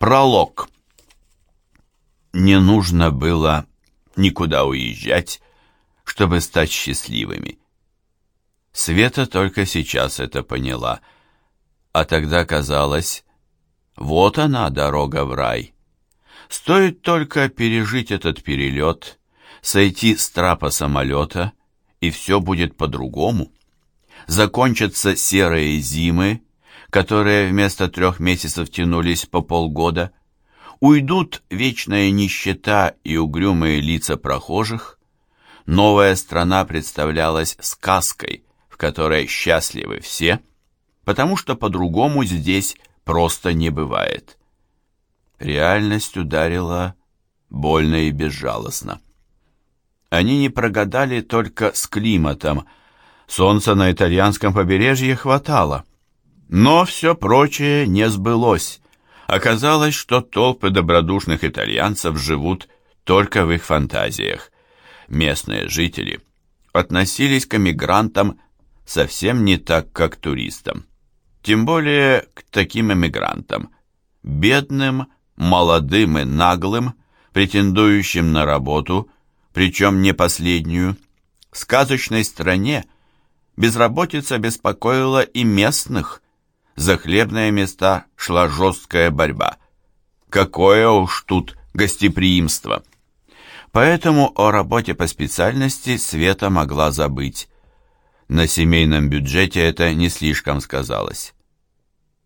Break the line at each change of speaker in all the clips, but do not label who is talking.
Пролог. Не нужно было никуда уезжать, чтобы стать счастливыми. Света только сейчас это поняла, а тогда казалось, вот она, дорога в рай. Стоит только пережить этот перелет, сойти с трапа самолета, и все будет по-другому. Закончатся серые зимы, которые вместо трех месяцев тянулись по полгода. Уйдут вечная нищета и угрюмые лица прохожих. Новая страна представлялась сказкой, в которой счастливы все, потому что по-другому здесь просто не бывает. Реальность ударила больно и безжалостно. Они не прогадали только с климатом. Солнца на итальянском побережье хватало. Но все прочее не сбылось. Оказалось, что толпы добродушных итальянцев живут только в их фантазиях. Местные жители относились к эмигрантам совсем не так, как к туристам. Тем более к таким эмигрантам. Бедным, молодым и наглым, претендующим на работу, причем не последнюю. В сказочной стране безработица беспокоила и местных – за хлебные места шла жесткая борьба. Какое уж тут гостеприимство! Поэтому о работе по специальности Света могла забыть. На семейном бюджете это не слишком сказалось.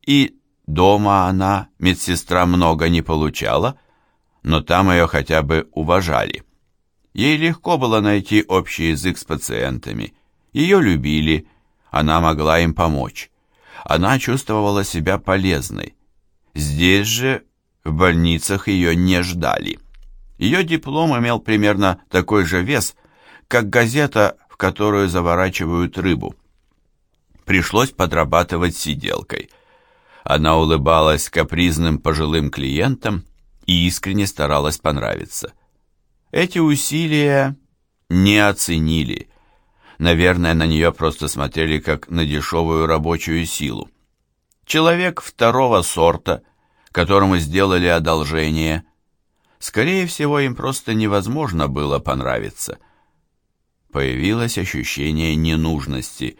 И дома она, медсестра, много не получала, но там ее хотя бы уважали. Ей легко было найти общий язык с пациентами. Ее любили, она могла им помочь она чувствовала себя полезной. Здесь же, в больницах, ее не ждали. Ее диплом имел примерно такой же вес, как газета, в которую заворачивают рыбу. Пришлось подрабатывать сиделкой. Она улыбалась капризным пожилым клиентам и искренне старалась понравиться. Эти усилия не оценили – Наверное, на нее просто смотрели как на дешевую рабочую силу. Человек второго сорта, которому сделали одолжение. Скорее всего, им просто невозможно было понравиться. Появилось ощущение ненужности,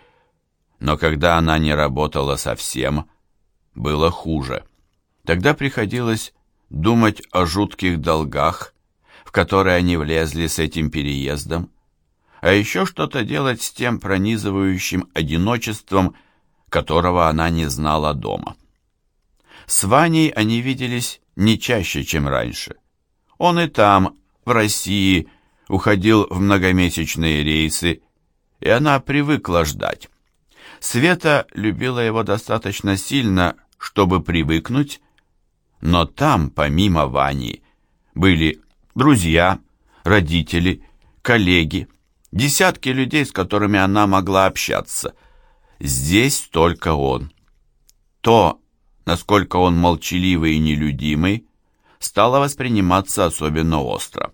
но когда она не работала совсем, было хуже. Тогда приходилось думать о жутких долгах, в которые они влезли с этим переездом, а еще что-то делать с тем пронизывающим одиночеством, которого она не знала дома. С Ваней они виделись не чаще, чем раньше. Он и там, в России, уходил в многомесячные рейсы, и она привыкла ждать. Света любила его достаточно сильно, чтобы привыкнуть, но там, помимо Вани, были друзья, родители, коллеги, десятки людей, с которыми она могла общаться. Здесь только он. То, насколько он молчаливый и нелюдимый, стало восприниматься особенно остро.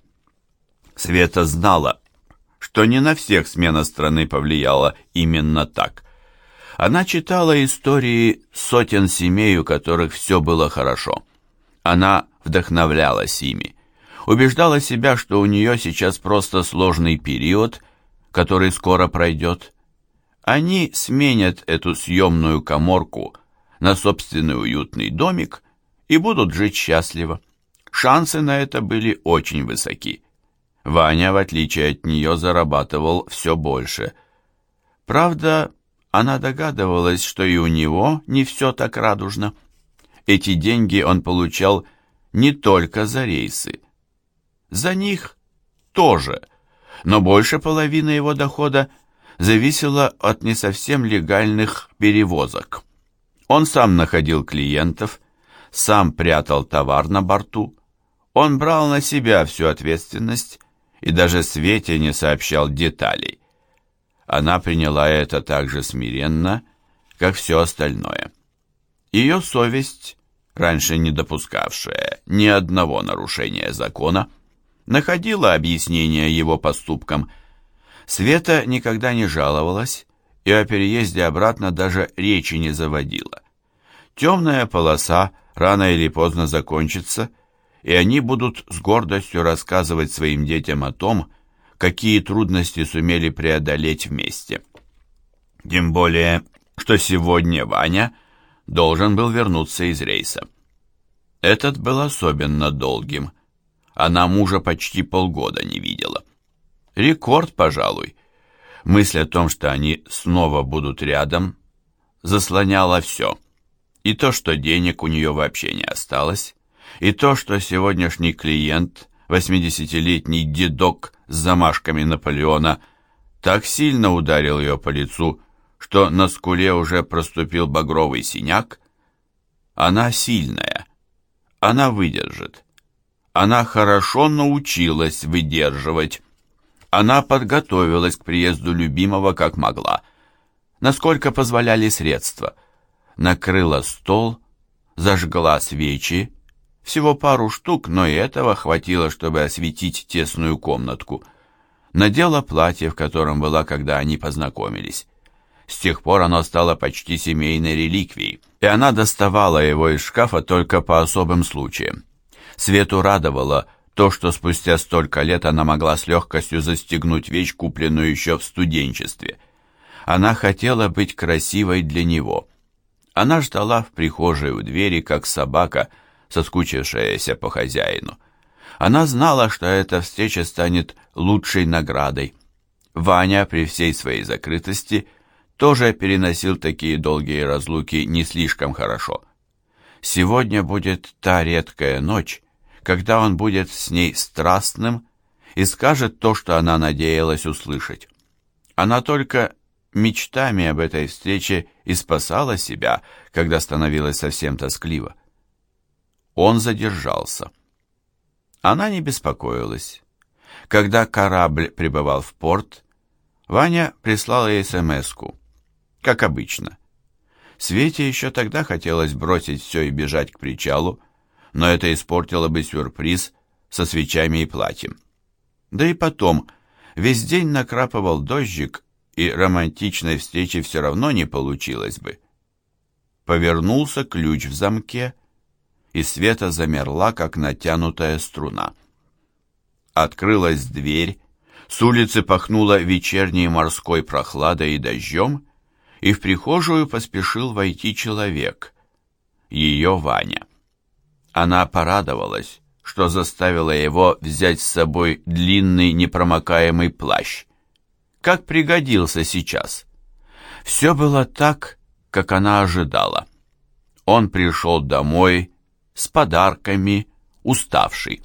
Света знала, что не на всех смена страны повлияла именно так. Она читала истории сотен семей, у которых все было хорошо. Она вдохновлялась ими. Убеждала себя, что у нее сейчас просто сложный период – который скоро пройдет. Они сменят эту съемную коморку на собственный уютный домик и будут жить счастливо. Шансы на это были очень высоки. Ваня, в отличие от нее, зарабатывал все больше. Правда, она догадывалась, что и у него не все так радужно. Эти деньги он получал не только за рейсы. За них тоже – но больше половины его дохода зависело от не совсем легальных перевозок. Он сам находил клиентов, сам прятал товар на борту, он брал на себя всю ответственность и даже Свете не сообщал деталей. Она приняла это так же смиренно, как все остальное. Ее совесть, раньше не допускавшая ни одного нарушения закона, находила объяснение его поступкам. Света никогда не жаловалась и о переезде обратно даже речи не заводила. Темная полоса рано или поздно закончится, и они будут с гордостью рассказывать своим детям о том, какие трудности сумели преодолеть вместе. Тем более, что сегодня Ваня должен был вернуться из рейса. Этот был особенно долгим. Она мужа почти полгода не видела. Рекорд, пожалуй. Мысль о том, что они снова будут рядом, заслоняла все. И то, что денег у нее вообще не осталось, и то, что сегодняшний клиент, 80-летний дедок с замашками Наполеона, так сильно ударил ее по лицу, что на скуле уже проступил багровый синяк. Она сильная. Она выдержит. Она хорошо научилась выдерживать. Она подготовилась к приезду любимого как могла, насколько позволяли средства. Накрыла стол, зажгла свечи, всего пару штук, но и этого хватило, чтобы осветить тесную комнатку. Надела платье, в котором была, когда они познакомились. С тех пор оно стало почти семейной реликвией, и она доставала его из шкафа только по особым случаям. Свету радовало – то, что спустя столько лет она могла с легкостью застегнуть вещь, купленную еще в студенчестве. Она хотела быть красивой для него. Она ждала в прихожей у двери, как собака, соскучившаяся по хозяину. Она знала, что эта встреча станет лучшей наградой. Ваня, при всей своей закрытости, тоже переносил такие долгие разлуки не слишком хорошо. Сегодня будет та редкая ночь, когда он будет с ней страстным и скажет то, что она надеялась услышать. Она только мечтами об этой встрече и спасала себя, когда становилась совсем тоскливо. Он задержался. Она не беспокоилась. Когда корабль прибывал в порт, Ваня прислал ей смс как обычно. Свете еще тогда хотелось бросить все и бежать к причалу, но это испортило бы сюрприз со свечами и платьем. Да и потом, весь день накрапывал дождик, и романтичной встречи все равно не получилось бы. Повернулся ключ в замке, и Света замерла, как натянутая струна. Открылась дверь, с улицы пахнуло вечерней морской прохладой и дождем, и в прихожую поспешил войти человек, ее Ваня. Она порадовалась, что заставила его взять с собой длинный непромокаемый плащ. Как пригодился сейчас. Все было так, как она ожидала. Он пришел домой с подарками, уставший.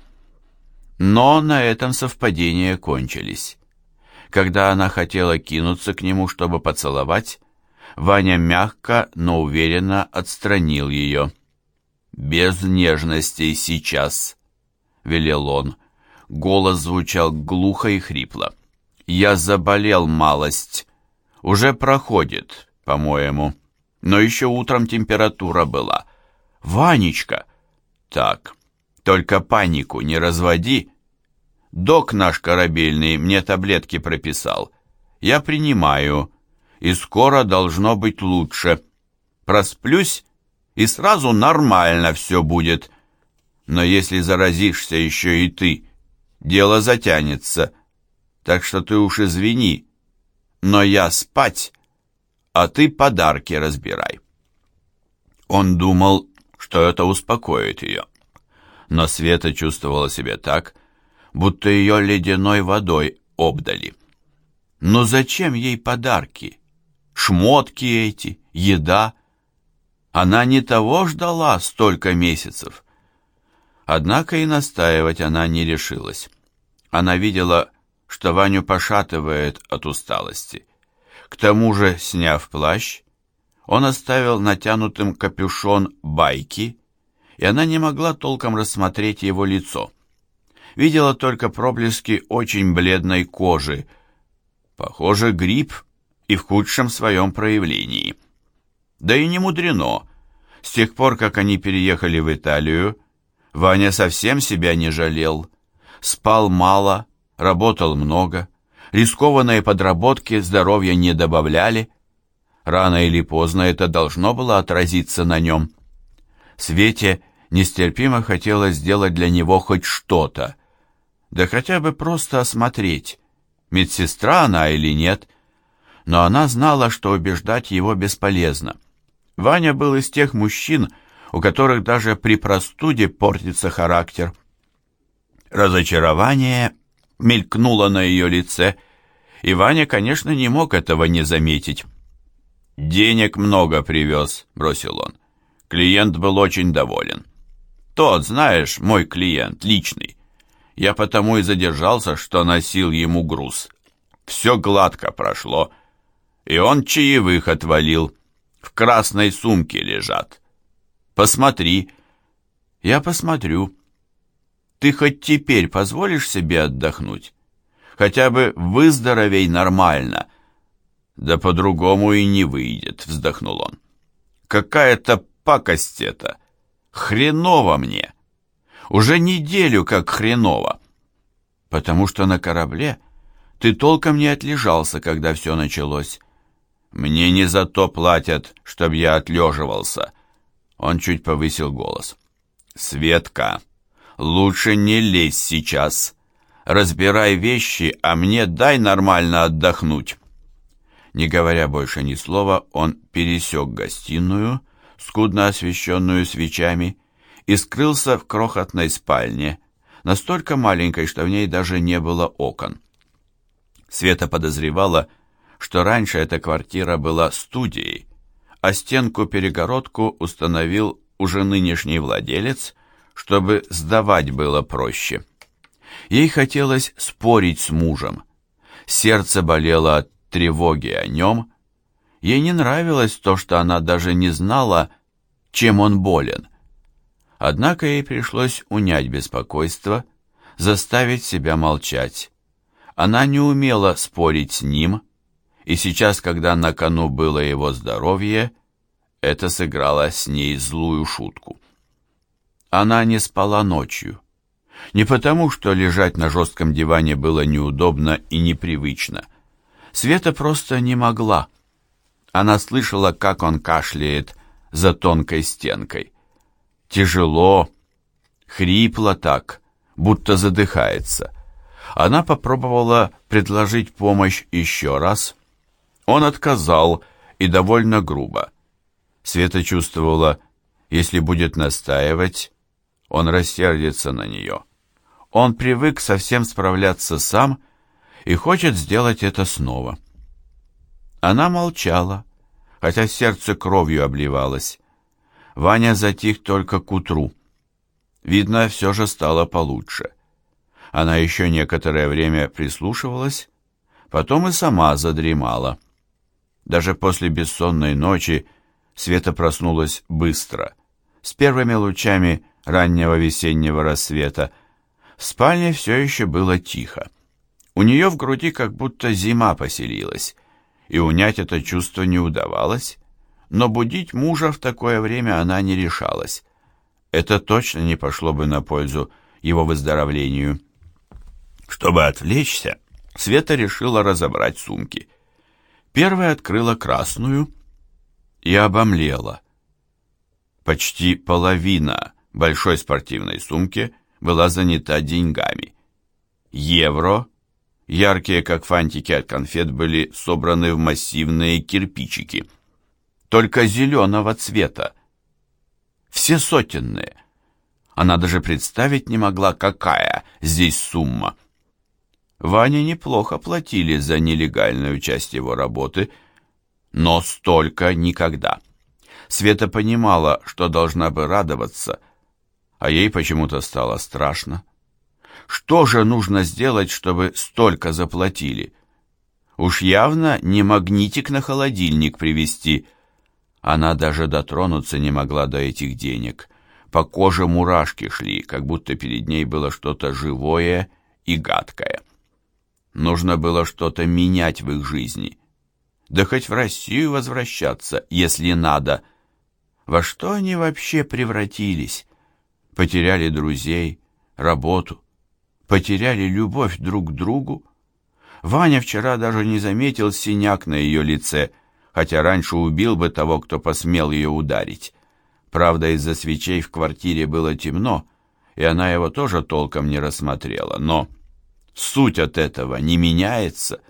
Но на этом совпадения кончились. Когда она хотела кинуться к нему, чтобы поцеловать, Ваня мягко, но уверенно отстранил ее. «Без нежностей сейчас», — велел он. Голос звучал глухо и хрипло. «Я заболел малость. Уже проходит, по-моему. Но еще утром температура была. Ванечка!» «Так, только панику не разводи. Док наш корабельный мне таблетки прописал. Я принимаю, и скоро должно быть лучше. Просплюсь и сразу нормально все будет. Но если заразишься еще и ты, дело затянется. Так что ты уж извини, но я спать, а ты подарки разбирай. Он думал, что это успокоит ее. Но Света чувствовала себя так, будто ее ледяной водой обдали. Но зачем ей подарки? Шмотки эти, еда — она не того ждала столько месяцев. Однако и настаивать она не решилась. Она видела, что Ваню пошатывает от усталости. К тому же, сняв плащ, он оставил натянутым капюшон байки, и она не могла толком рассмотреть его лицо. Видела только проблески очень бледной кожи. Похоже, грипп и в худшем своем проявлении. Да и не мудрено. С тех пор, как они переехали в Италию, Ваня совсем себя не жалел. Спал мало, работал много, рискованные подработки здоровья не добавляли. Рано или поздно это должно было отразиться на нем. Свете нестерпимо хотелось сделать для него хоть что-то, да хотя бы просто осмотреть, медсестра она или нет. Но она знала, что убеждать его бесполезно. Ваня был из тех мужчин, у которых даже при простуде портится характер. Разочарование мелькнуло на ее лице, и Ваня, конечно, не мог этого не заметить. «Денег много привез», — бросил он. Клиент был очень доволен. «Тот, знаешь, мой клиент, личный. Я потому и задержался, что носил ему груз. Все гладко прошло, и он чаевых отвалил. В красной сумке лежат. Посмотри». «Я посмотрю», ты хоть теперь позволишь себе отдохнуть? Хотя бы выздоровей нормально. Да по-другому и не выйдет, вздохнул он. Какая-то пакость это. Хреново мне. Уже неделю как хреново. Потому что на корабле ты толком не отлежался, когда все началось. Мне не за то платят, чтобы я отлеживался. Он чуть повысил голос. Светка, лучше не лезь сейчас. Разбирай вещи, а мне дай нормально отдохнуть». Не говоря больше ни слова, он пересек гостиную, скудно освещенную свечами, и скрылся в крохотной спальне, настолько маленькой, что в ней даже не было окон. Света подозревала, что раньше эта квартира была студией, а стенку-перегородку установил уже нынешний владелец, чтобы сдавать было проще. Ей хотелось спорить с мужем. Сердце болело от тревоги о нем. Ей не нравилось то, что она даже не знала, чем он болен. Однако ей пришлось унять беспокойство, заставить себя молчать. Она не умела спорить с ним, и сейчас, когда на кону было его здоровье, это сыграло с ней злую шутку. Она не спала ночью. Не потому, что лежать на жестком диване было неудобно и непривычно. Света просто не могла. Она слышала, как он кашляет за тонкой стенкой. Тяжело, хрипло так, будто задыхается. Она попробовала предложить помощь еще раз. Он отказал, и довольно грубо. Света чувствовала, если будет настаивать, он рассердится на нее. Он привык совсем справляться сам и хочет сделать это снова. Она молчала, хотя сердце кровью обливалось. Ваня затих только к утру. Видно, все же стало получше. Она еще некоторое время прислушивалась, потом и сама задремала. Даже после бессонной ночи Света проснулась быстро, с первыми лучами раннего весеннего рассвета. В спальне все еще было тихо. У нее в груди как будто зима поселилась, и унять это чувство не удавалось, но будить мужа в такое время она не решалась. Это точно не пошло бы на пользу его выздоровлению. Чтобы отвлечься, Света решила разобрать сумки. Первая открыла красную и обомлела. Почти половина большой спортивной сумке была занята деньгами. Евро, яркие как фантики от конфет, были собраны в массивные кирпичики. Только зеленого цвета. Все сотенные. Она даже представить не могла, какая здесь сумма. Ване неплохо платили за нелегальную часть его работы, но столько никогда. Света понимала, что должна бы радоваться – а ей почему-то стало страшно. Что же нужно сделать, чтобы столько заплатили? Уж явно не магнитик на холодильник привезти. Она даже дотронуться не могла до этих денег. По коже мурашки шли, как будто перед ней было что-то живое и гадкое. Нужно было что-то менять в их жизни. Да хоть в Россию возвращаться, если надо. Во что они вообще превратились? потеряли друзей, работу, потеряли любовь друг к другу. Ваня вчера даже не заметил синяк на ее лице, хотя раньше убил бы того, кто посмел ее ударить. Правда, из-за свечей в квартире было темно, и она его тоже толком не рассмотрела, но суть от этого не меняется.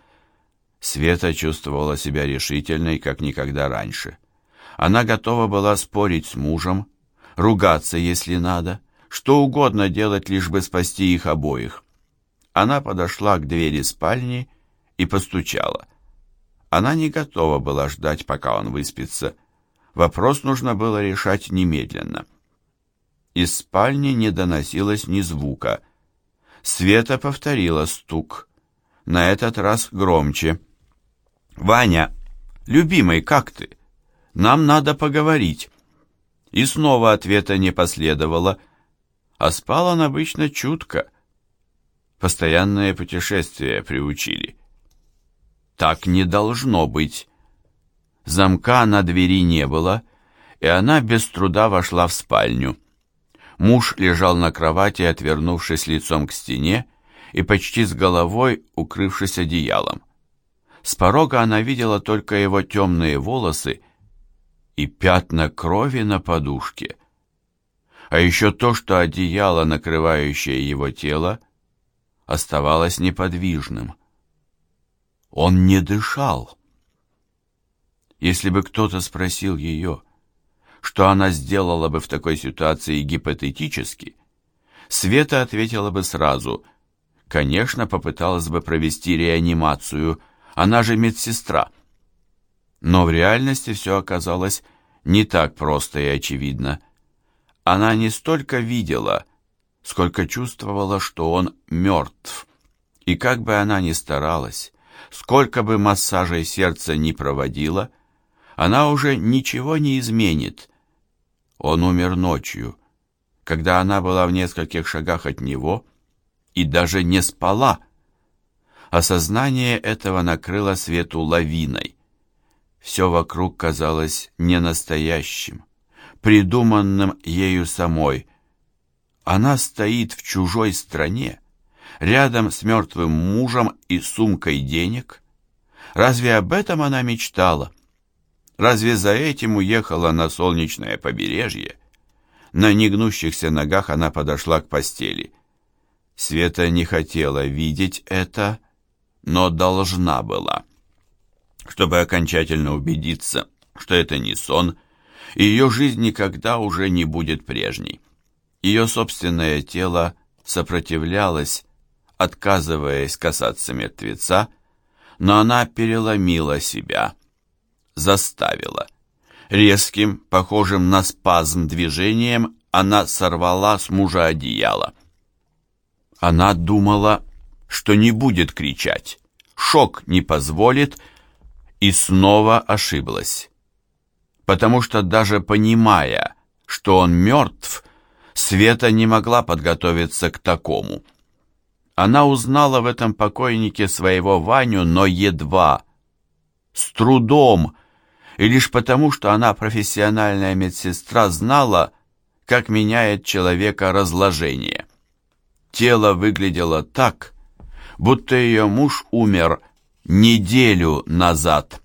Света чувствовала себя решительной, как никогда раньше. Она готова была спорить с мужем, ругаться, если надо, что угодно делать, лишь бы спасти их обоих. Она подошла к двери спальни и постучала. Она не готова была ждать, пока он выспится. Вопрос нужно было решать немедленно. Из спальни не доносилось ни звука. Света повторила стук. На этот раз громче. «Ваня, любимый, как ты? Нам надо поговорить». И снова ответа не последовало, а спал он обычно чутко. Постоянное путешествие приучили. Так не должно быть. Замка на двери не было, и она без труда вошла в спальню. Муж лежал на кровати, отвернувшись лицом к стене и почти с головой укрывшись одеялом. С порога она видела только его темные волосы и пятна крови на подушке. А еще то, что одеяло, накрывающее его тело, оставалось неподвижным. Он не дышал. Если бы кто-то спросил ее, что она сделала бы в такой ситуации гипотетически, Света ответила бы сразу, конечно, попыталась бы провести реанимацию, она же медсестра. Но в реальности все оказалось не так просто и очевидно. Она не столько видела, сколько чувствовала, что он мертв. И как бы она ни старалась, сколько бы массажей сердца ни проводила, она уже ничего не изменит. Он умер ночью, когда она была в нескольких шагах от него и даже не спала. Осознание этого накрыло свету лавиной. Все вокруг казалось ненастоящим, придуманным ею самой. Она стоит в чужой стране, рядом с мертвым мужем и сумкой денег. Разве об этом она мечтала? Разве за этим уехала на солнечное побережье? На негнущихся ногах она подошла к постели. Света не хотела видеть это, но должна была. Чтобы окончательно убедиться, что это не сон, и ее жизнь никогда уже не будет прежней. Ее собственное тело сопротивлялось, отказываясь касаться мертвеца, но она переломила себя, заставила. Резким, похожим на спазм движением, она сорвала с мужа одеяло. Она думала, что не будет кричать, шок не позволит, и снова ошиблась. Потому что даже понимая, что он мертв, Света не могла подготовиться к такому. Она узнала в этом покойнике своего Ваню, но едва, с трудом, и лишь потому, что она профессиональная медсестра знала, как меняет человека разложение. Тело выглядело так, будто ее муж умер неделю назад.